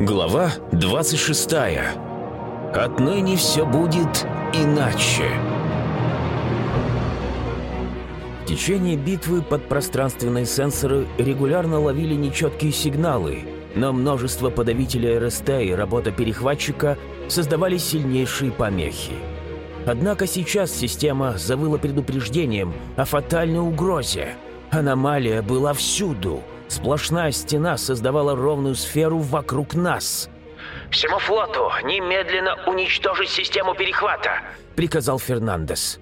Глава 26. Отныне все будет иначе. В течение битвы подпространственные сенсоры регулярно ловили нечеткие сигналы, но множество подавителей РСТ и работа перехватчика создавали сильнейшие помехи. Однако сейчас система завыла предупреждением о фатальной угрозе. Аномалия была всюду. Сплошная стена создавала ровную сферу вокруг нас. «Всему флоту немедленно уничтожить систему перехвата!» — приказал Фернандес.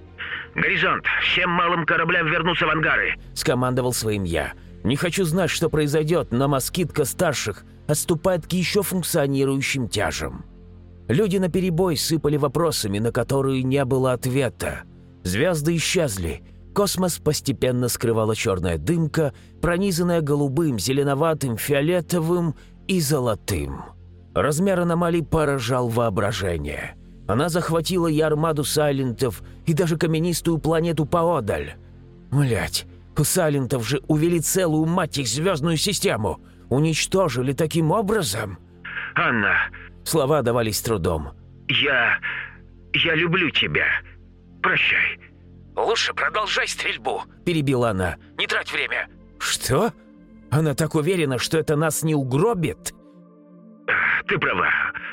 «Горизонт! Всем малым кораблям вернуться в ангары!» — скомандовал своим я. «Не хочу знать, что произойдет, но москитка старших отступает к еще функционирующим тяжам». Люди наперебой сыпали вопросами, на которые не было ответа. Звезды исчезли. Космос постепенно скрывала черная дымка, пронизанная голубым, зеленоватым, фиолетовым и золотым. Размер аномалий поражал воображение. Она захватила и армаду сайлентов, и даже каменистую планету поодаль. Блять, у сайлентов же увели целую, мать их, звездную систему. Уничтожили таким образом? «Анна, Слова давались трудом. «Я... я люблю тебя. Прощай». «Лучше продолжай стрельбу», — перебила она. «Не трать время». «Что? Она так уверена, что это нас не угробит?» «Ты права.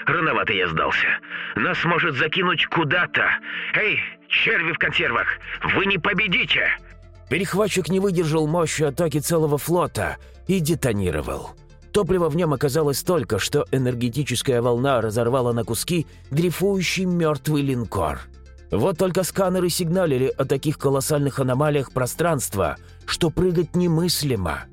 Рановато я сдался. Нас может закинуть куда-то. Эй, черви в консервах, вы не победите!» Перехватчик не выдержал мощи атаки целого флота и детонировал. Топлива в нем оказалось столько, что энергетическая волна разорвала на куски дрейфующий мертвый линкор. Вот только сканеры сигналили о таких колоссальных аномалиях пространства, что прыгать немыслимо.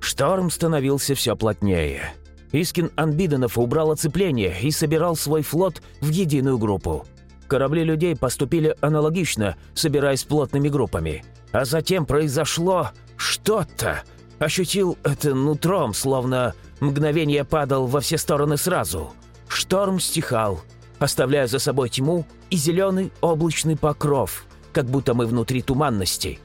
Шторм становился все плотнее. Искин Анбиденов убрал оцепление и собирал свой флот в единую группу. Корабли людей поступили аналогично, собираясь плотными группами. А затем произошло что-то, Ощутил это нутром, словно мгновение падал во все стороны сразу. Шторм стихал, оставляя за собой тьму и зеленый облачный покров, как будто мы внутри туманности.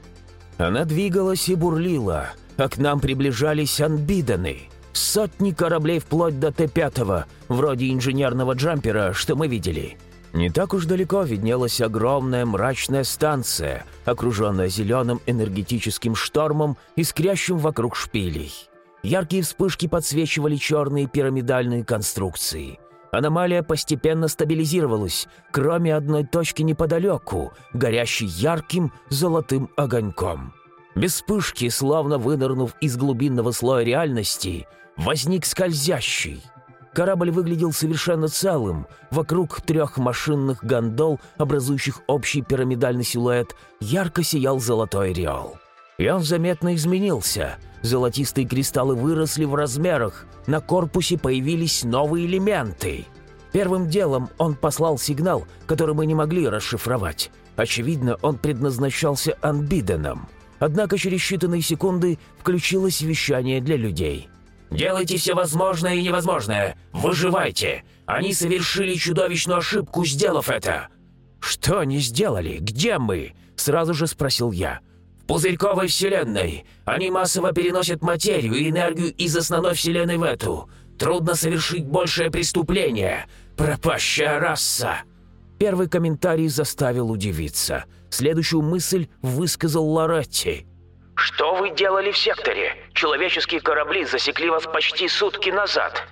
Она двигалась и бурлила, а к нам приближались анбиданы. Сотни кораблей вплоть до Т-5, вроде инженерного джампера, что мы видели – не так уж далеко виднелась огромная мрачная станция, окруженная зеленым энергетическим штормом, искрящим вокруг шпилей. Яркие вспышки подсвечивали черные пирамидальные конструкции. Аномалия постепенно стабилизировалась, кроме одной точки неподалеку, горящей ярким золотым огоньком. Без вспышки, словно вынырнув из глубинного слоя реальности, возник скользящий – Корабль выглядел совершенно целым. Вокруг трех машинных гондол, образующих общий пирамидальный силуэт, ярко сиял золотой ореол. И он заметно изменился. Золотистые кристаллы выросли в размерах, на корпусе появились новые элементы. Первым делом он послал сигнал, который мы не могли расшифровать. Очевидно, он предназначался Анбиденом. Однако через считанные секунды включилось вещание для людей – Делайте все возможное и невозможное. Выживайте. Они совершили чудовищную ошибку, сделав это». «Что они сделали? Где мы?» – сразу же спросил я. «В пузырьковой вселенной. Они массово переносят материю и энергию из основной вселенной в эту. Трудно совершить большее преступление. Пропащая раса». Первый комментарий заставил удивиться. Следующую мысль высказал Лоретти. «Что вы делали в секторе? Человеческие корабли засекли вас почти сутки назад».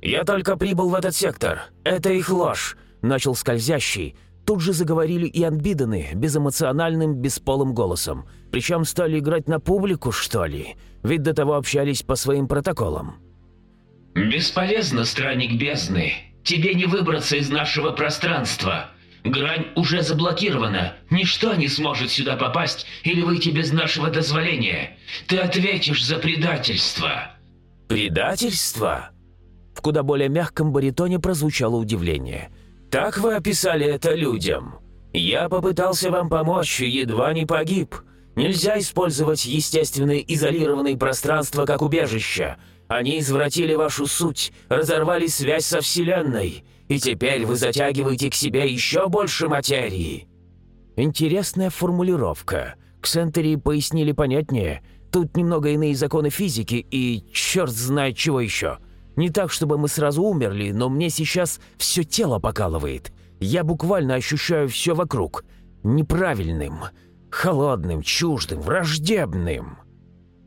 «Я только прибыл в этот сектор. Это их ложь», — начал скользящий. Тут же заговорили и анбиданы безэмоциональным, бесполым голосом. Причем стали играть на публику, что ли? Ведь до того общались по своим протоколам. «Бесполезно, странник бездны. Тебе не выбраться из нашего пространства. Грань уже заблокирована. Ничто не сможет сюда попасть или выйти без нашего дозволения. Ты ответишь за предательство». «Предательство?» В куда более мягком баритоне прозвучало удивление. «Так вы описали это людям. Я попытался вам помочь и едва не погиб. Нельзя использовать естественные изолированные пространства как убежища. Они извратили вашу суть, разорвали связь со Вселенной и теперь вы затягиваете к себе еще больше материи». Интересная формулировка. Ксентерии пояснили понятнее. Тут немного иные законы физики и черт знает чего еще. Не так, чтобы мы сразу умерли, но мне сейчас все тело покалывает. Я буквально ощущаю все вокруг. Неправильным, холодным, чуждым, враждебным.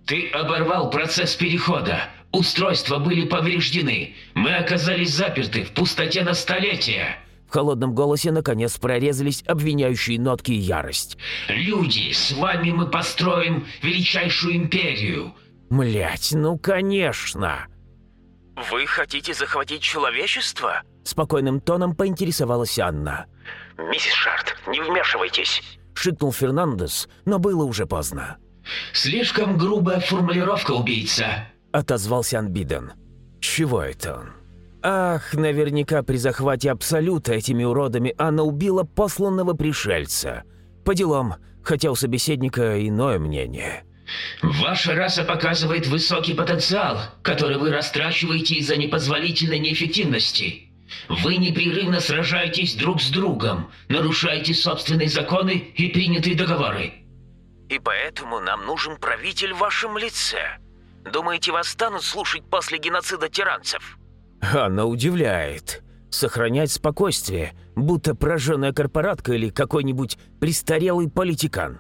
Ты оборвал процесс перехода. Устройства были повреждены. Мы оказались заперты в пустоте на столетия. В холодном голосе наконец прорезались обвиняющие нотки и ярость. Люди, с вами мы построим величайшую империю. Млять, ну конечно. «Вы хотите захватить человечество?» Спокойным тоном поинтересовалась Анна. «Миссис Шарт, не вмешивайтесь!» Шикнул Фернандес, но было уже поздно. Слишком грубая формулировка, убийца. Отозвался Анбиден. Чего это он? Ах, наверняка при захвате Абсолюта этими уродами Анна убила посланного пришельца. По делам, хотя у собеседника иное мнение. Ваша раса показывает высокий потенциал, который вы растрачиваете из-за непозволительной неэффективности. Вы непрерывно сражаетесь друг с другом, нарушаете собственные законы и принятые договоры. И поэтому нам нужен правитель в вашем лице. Думаете, вас станут слушать после геноцида тиранцев? Она удивляет. Сохранять спокойствие, будто прожженная корпоратка или какой-нибудь престарелый политикан.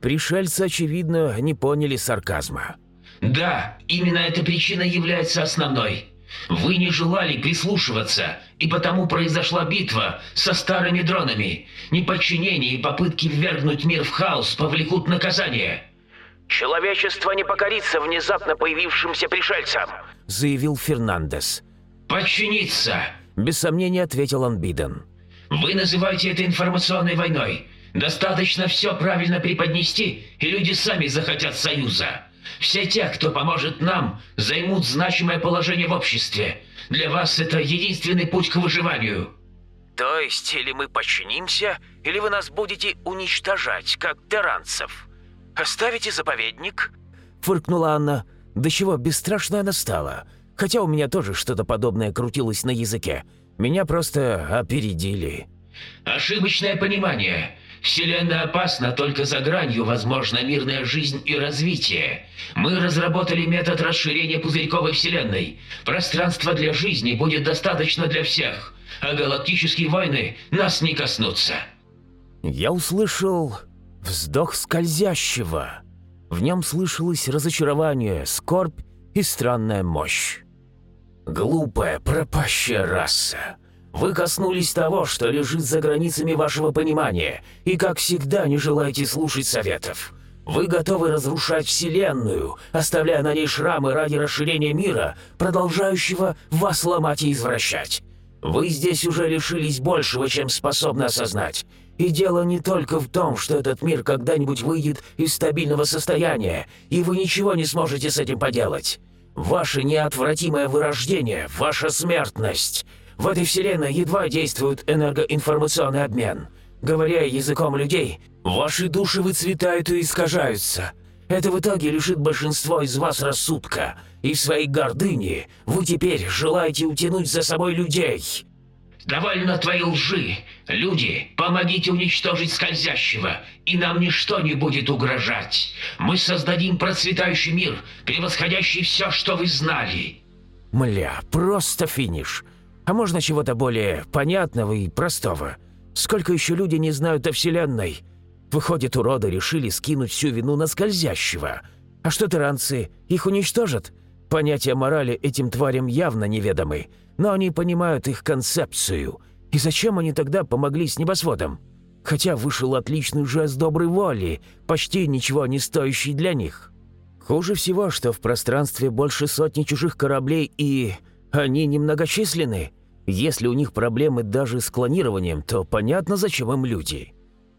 Пришельцы, очевидно, не поняли сарказма. Да, именно эта причина является основной. Вы не желали прислушиваться, и потому произошла битва со старыми дронами. Неподчинение и попытки ввергнуть мир в хаос повлекут наказание. «Человечество не покорится внезапно появившимся пришельцам», — заявил Фернандес. «Подчиниться!» — без сомнения ответил Анбиден. «Вы называете это информационной войной. Достаточно все правильно преподнести, и люди сами захотят союза. Все те, кто поможет нам, займут значимое положение в обществе. Для вас это единственный путь к выживанию». «То есть, или мы подчинимся, или вы нас будете уничтожать, как теранцев. Оставите заповедник?» Фыркнула Анна. До чего бесстрашная она стала. Хотя у меня тоже что-то подобное крутилось на языке. Меня просто опередили. «Ошибочное понимание. Вселенная опасна только за гранью возможна мирная жизнь и развитие. Мы разработали метод расширения пузырьковой Вселенной. Пространство для жизни будет достаточно для всех, а галактические войны нас не коснутся. Я услышал вздох скользящего. В нем слышалось разочарование, скорбь и странная мощь. «Глупая, пропащая раса!» Вы коснулись того, что лежит за границами вашего понимания, и, как всегда, не желаете слушать советов. Вы готовы разрушать Вселенную, оставляя на ней шрамы ради расширения мира, продолжающего вас ломать и извращать. Вы здесь уже лишились большего, чем способны осознать. И дело не только в том, что этот мир когда-нибудь выйдет из стабильного состояния, и вы ничего не сможете с этим поделать. Ваше неотвратимое вырождение, ваша смертность — в этой вселенной едва действует энергоинформационный обмен. Говоря языком людей, ваши души выцветают и искажаются. Это в итоге лишит большинство из вас рассудка, и в своей гордыне вы теперь желаете утянуть за собой людей». «Довольно твоей лжи! Люди, помогите уничтожить скользящего, и нам ничто не будет угрожать. Мы создадим процветающий мир, превосходящий все, что вы знали». «Мля, просто финиш. А можно чего-то более понятного и простого? Сколько еще люди не знают о Вселенной? Выходит, уроды решили скинуть всю вину на скользящего. А что тиранцы? Их уничтожат? Понятия морали этим тварям явно неведомы, но они понимают их концепцию. И зачем они тогда помогли с небосводом? Хотя вышел отличный жест доброй воли, почти ничего не стоящий для них. Хуже всего, что в пространстве больше сотни чужих кораблей и... Они немногочисленны. Если у них проблемы даже с клонированием, то понятно, зачем им люди.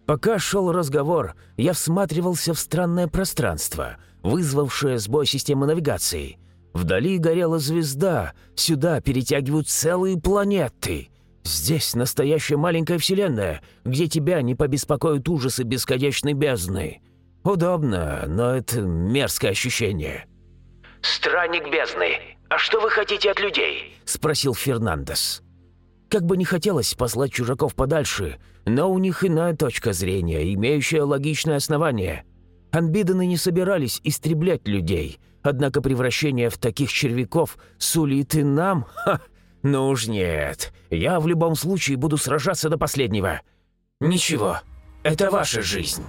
Пока шел разговор, я всматривался в странное пространство, вызвавшее сбой системы навигации. Вдали горела звезда, сюда перетягивают целые планеты. Здесь настоящая маленькая вселенная, где тебя не побеспокоят ужасы бесконечной бездны. Удобно, но это мерзкое ощущение. «Странник бездны, «А что вы хотите от людей?» – спросил Фернандес. Как бы не хотелось послать чужаков подальше, но у них иная точка зрения, имеющая логичное основание. Анбиданы не собирались истреблять людей. Однако превращение в таких червяков сулит и нам... Ха! Ну уж нет. Я в любом случае буду сражаться до последнего. Ничего, это ваша жизнь.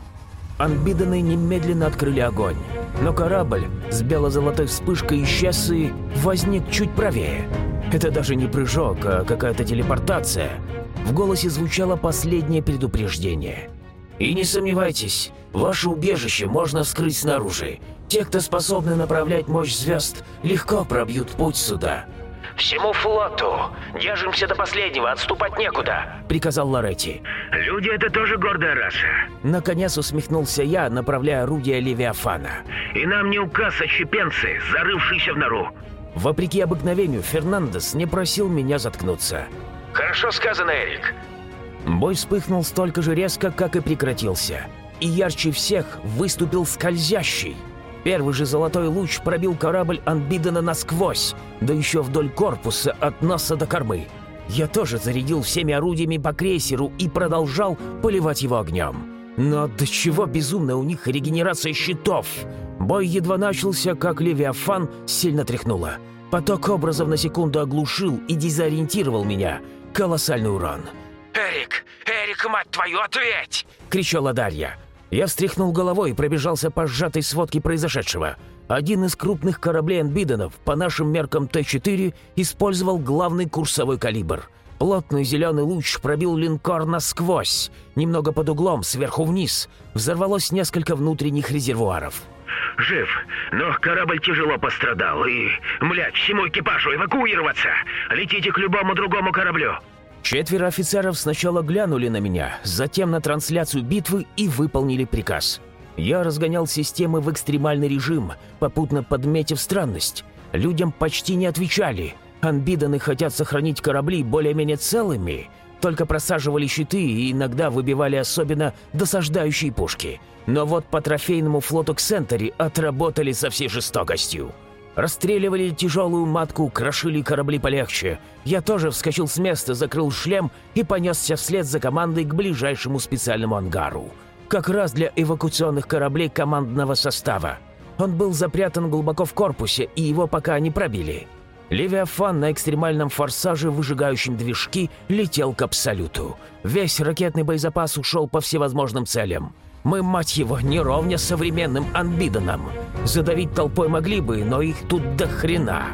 Анбиданы немедленно открыли огонь. Но корабль с бело-золотой вспышкой исчез и возник чуть правее. Это даже не прыжок, а какая-то телепортация. В голосе звучало последнее предупреждение. «И не сомневайтесь, ваше убежище можно вскрыть снаружи. Те, кто способны направлять мощь звезд, легко пробьют путь сюда». «Всему флоту! Держимся до последнего, отступать некуда!» — приказал Лоретти. «Люди — это тоже гордая раса!» Наконец усмехнулся я, направляя орудие Левиафана. «И нам не указ отщепенцы, зарывшиеся в нору!» Вопреки обыкновению, Фернандес не просил меня заткнуться. «Хорошо сказано, Эрик!» Бой вспыхнул столько же резко, как и прекратился. И ярче всех выступил скользящий — Первый же золотой луч пробил корабль Анбидена насквозь, да еще вдоль корпуса от носа до кормы. Я тоже зарядил всеми орудиями по крейсеру и продолжал поливать его огнем. Но до чего безумная у них регенерация щитов! Бой едва начался, как Левиафан сильно тряхнуло. Поток образов на секунду оглушил и дезориентировал меня. Колоссальный урон. «Эрик! Эрик, мать твою, ответь!» — кричала Дарья. Я встряхнул головой и пробежался по сжатой сводке произошедшего. Один из крупных кораблей Энбиденов, по нашим меркам Т-4, использовал главный курсовой калибр. Плотный зеленый луч пробил линкор насквозь, немного под углом, сверху вниз. Взорвалось несколько внутренних резервуаров. «Жив, но корабль тяжело пострадал, и, млядь, всему экипажу эвакуироваться! Летите к любому другому кораблю!» Четверо офицеров сначала глянули на меня, затем на трансляцию битвы и выполнили приказ. Я разгонял системы в экстремальный режим, попутно подметив странность. Людям почти не отвечали. Анбиданы хотят сохранить корабли более-менее целыми, только просаживали щиты и иногда выбивали особенно досаждающие пушки. Но вот по трофейному флоту Ксентери отработали со всей жестокостью. Расстреливали тяжелую матку, крошили корабли полегче. Я тоже вскочил с места, закрыл шлем и понесся вслед за командой к ближайшему специальному ангару. Как раз для эвакуационных кораблей командного состава. Он был запрятан глубоко в корпусе, и его пока не пробили. Левиафан на экстремальном форсаже, выжигающем движки, летел к Абсолюту. Весь ракетный боезапас ушел по всевозможным целям. Мы, мать его, не ровня современным анбиданам. Задавить толпой могли бы, но их тут до хрена.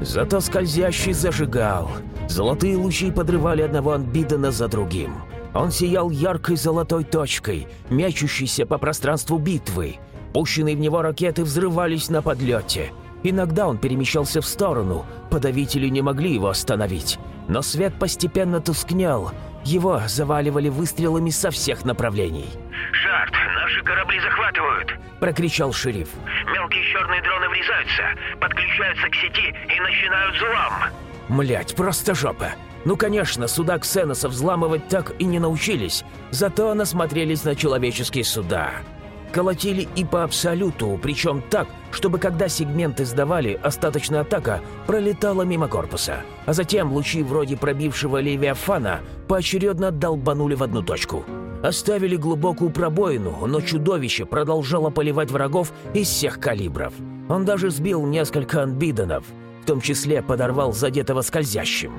Зато скользящий зажигал. Золотые лучи подрывали одного анбидана за другим. Он сиял яркой золотой точкой, мячущейся по пространству битвы. Пущенные в него ракеты взрывались на подлете. Иногда он перемещался в сторону, подавители не могли его остановить. Но свет постепенно тускнел, его заваливали выстрелами со всех направлений. «Шарт, наши корабли захватывают!» – прокричал шериф. «Мелкие черные дроны врезаются, подключаются к сети и начинают взлом!» Млять, просто жопа! Ну, конечно, суда Ксеноса взламывать так и не научились, зато насмотрелись на человеческие суда колотили и по абсолюту, причем так, чтобы когда сегменты сдавали, остаточная атака пролетала мимо корпуса. А затем лучи вроде пробившего Левиафана поочередно долбанули в одну точку. Оставили глубокую пробоину, но чудовище продолжало поливать врагов из всех калибров. Он даже сбил несколько анбидонов, в том числе подорвал задетого скользящим.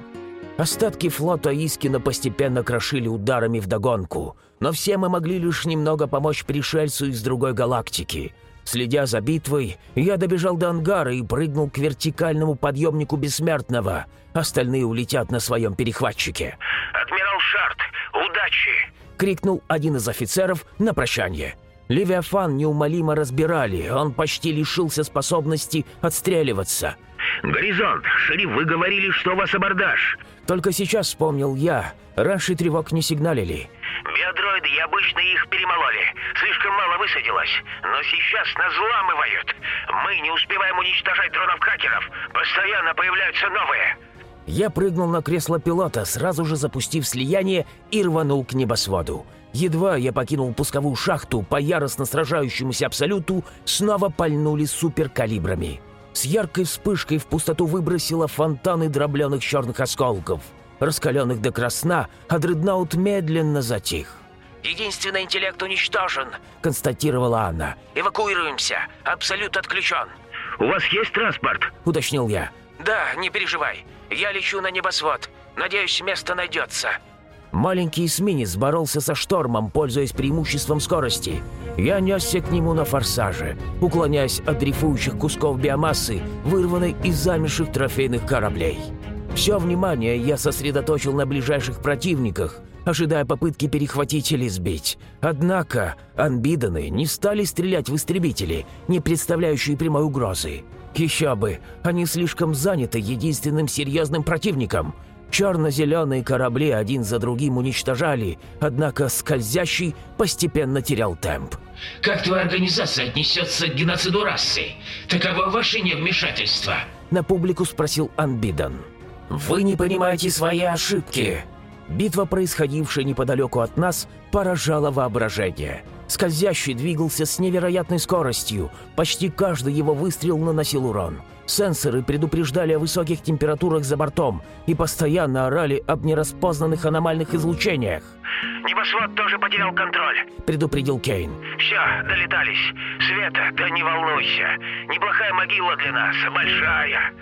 Остатки флота Искина постепенно крошили ударами вдогонку, но все мы могли лишь немного помочь пришельцу из другой галактики. Следя за битвой, я добежал до ангара и прыгнул к вертикальному подъемнику Бессмертного. Остальные улетят на своем перехватчике. «Адмирал Шарт, удачи!» — крикнул один из офицеров на прощание. Левиафан неумолимо разбирали, он почти лишился способности отстреливаться. «Горизонт! Шериф, вы говорили, что у вас абордаж!» Только сейчас вспомнил я. Раньше тревог не сигналили. Биодроиды и обычно их перемололи. Слишком мало высадилось. Но сейчас нас взламывают. Мы не успеваем уничтожать дронов-хакеров. Постоянно появляются новые. Я прыгнул на кресло пилота, сразу же запустив слияние и рванул к небосводу. Едва я покинул пусковую шахту, по яростно сражающемуся Абсолюту снова пальнули суперкалибрами с яркой вспышкой в пустоту выбросила фонтаны дробленых черных осколков. Раскаленных до красна, а дредноут медленно затих. «Единственный интеллект уничтожен», — констатировала Анна. «Эвакуируемся. Абсолют отключен». у вас есть транспорт?» — уточнил я. «Да, не переживай. Я лечу на небосвод. Надеюсь, место найдется». Маленький эсминец боролся со штормом, пользуясь преимуществом скорости. Я несся к нему на форсаже, уклоняясь от дрейфующих кусков биомассы, вырванной из замерших трофейных кораблей. Все внимание я сосредоточил на ближайших противниках, ожидая попытки перехватить или сбить. Однако анбиданы не стали стрелять в истребители, не представляющие прямой угрозы. Еще бы, они слишком заняты единственным серьезным противником – Черно-зеленые корабли один за другим уничтожали, однако скользящий постепенно терял темп. «Как твоя организация отнесется к геноциду расы? Таково ваше невмешательство?» На публику спросил Анбидан. «Вы не понимаете свои ошибки!» Битва, происходившая неподалеку от нас, поражала воображение. Скользящий двигался с невероятной скоростью, почти каждый его выстрел наносил урон. Сенсоры предупреждали о высоких температурах за бортом и постоянно орали об нераспознанных аномальных излучениях. «Небосвод тоже потерял контроль», — предупредил Кейн. «Все, долетались. Света, да не волнуйся. Неплохая могила для нас, большая.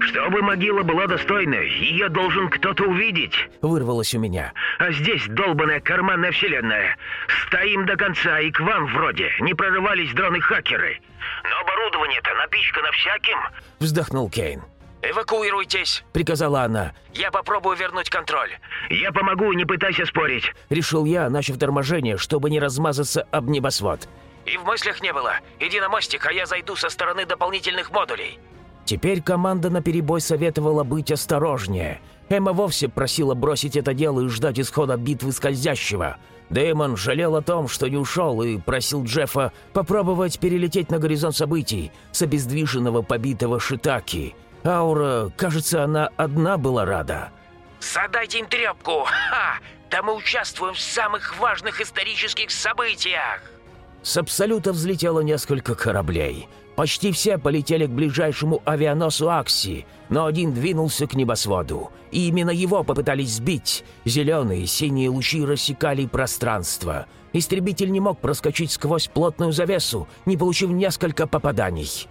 Чтобы могила была достойной, ее должен кто-то увидеть», — вырвалось у меня. «А здесь долбанная карманная вселенная. Стоим до конца, и к вам вроде не прорывались дроны-хакеры». «Но оборудование-то напичкано всяким!» — вздохнул Кейн. «Эвакуируйтесь!» — приказала она. «Я попробую вернуть контроль». «Я помогу, не пытайся спорить!» — решил я, начав торможение, чтобы не размазаться об небосвод. «И в мыслях не было. Иди на мостик, а я зайду со стороны дополнительных модулей». Теперь команда наперебой советовала быть осторожнее. Эмма вовсе просила бросить это дело и ждать исхода битвы скользящего — Дэймон жалел о том, что не ушел, и просил Джеффа попробовать перелететь на горизонт событий с обездвиженного побитого Шитаки. Аура, кажется, она одна была рада. «Задайте им трепку! Ха! Да мы участвуем в самых важных исторических событиях!» С Абсолюта взлетело несколько кораблей – Почти все полетели к ближайшему авианосу Акси, но один двинулся к небосводу. И именно его попытались сбить. Зеленые и синие лучи рассекали пространство. Истребитель не мог проскочить сквозь плотную завесу, не получив несколько попаданий.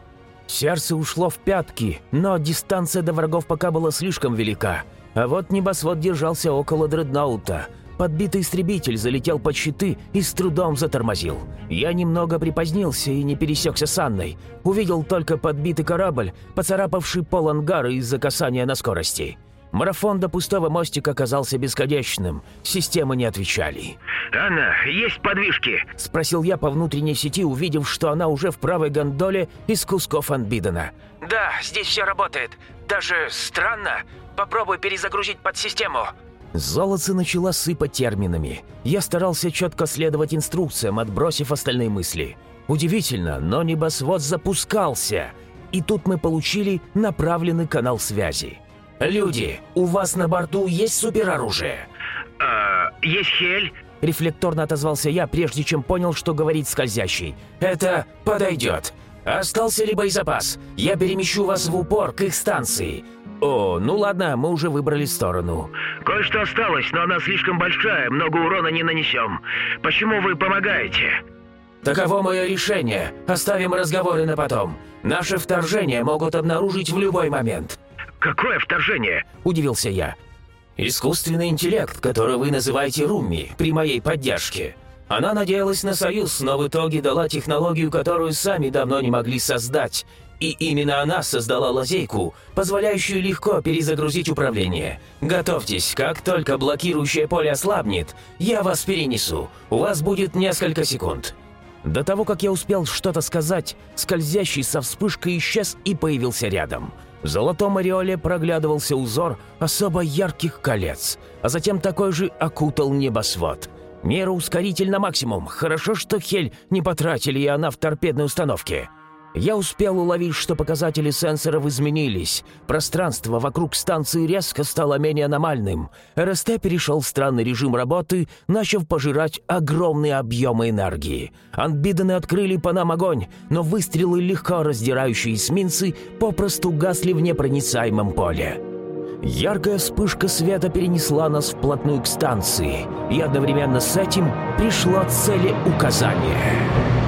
Сердце ушло в пятки, но дистанция до врагов пока была слишком велика. А вот небосвод держался около дредноута – Подбитый истребитель залетел под щиты и с трудом затормозил. Я немного припозднился и не пересекся с Анной. Увидел только подбитый корабль, поцарапавший пол ангара из-за касания на скорости. Марафон до пустого мостика оказался бесконечным. Системы не отвечали. «Анна, есть подвижки?» – спросил я по внутренней сети, увидев, что она уже в правой гондоле из кусков Анбидена. «Да, здесь все работает. Даже странно. Попробуй перезагрузить подсистему». Золотце начала сыпать терминами. Я старался четко следовать инструкциям, отбросив остальные мысли. Удивительно, но небосвод запускался. И тут мы получили направленный канал связи. «Люди, у вас на борту есть супероружие?» «А, есть хель?» Рефлекторно отозвался я, прежде чем понял, что говорит скользящий. «Это подойдет. Остался ли боезапас? Я перемещу вас в упор к их станции. «О, ну ладно, мы уже выбрали сторону». «Кое-что осталось, но она слишком большая, много урона не нанесем. Почему вы помогаете?» «Таково мое решение. Оставим разговоры на потом. Наше вторжение могут обнаружить в любой момент». «Какое вторжение?» – удивился я. «Искусственный интеллект, который вы называете Руми, при моей поддержке. Она надеялась на союз, но в итоге дала технологию, которую сами давно не могли создать, и именно она создала лазейку, позволяющую легко перезагрузить управление. Готовьтесь, как только блокирующее поле ослабнет, я вас перенесу. У вас будет несколько секунд. До того, как я успел что-то сказать, скользящий со вспышкой исчез и появился рядом. В золотом ореоле проглядывался узор особо ярких колец, а затем такой же окутал небосвод. Мера ускоритель на максимум. Хорошо, что Хель не потратили, и она в торпедной установке. Я успел уловить, что показатели сенсоров изменились. Пространство вокруг станции резко стало менее аномальным. РСТ перешел в странный режим работы, начав пожирать огромные объемы энергии. Анбидены открыли по нам огонь, но выстрелы, легко раздирающие эсминцы, попросту гасли в непроницаемом поле. Яркая вспышка света перенесла нас вплотную к станции, и одновременно с этим пришло целеуказание.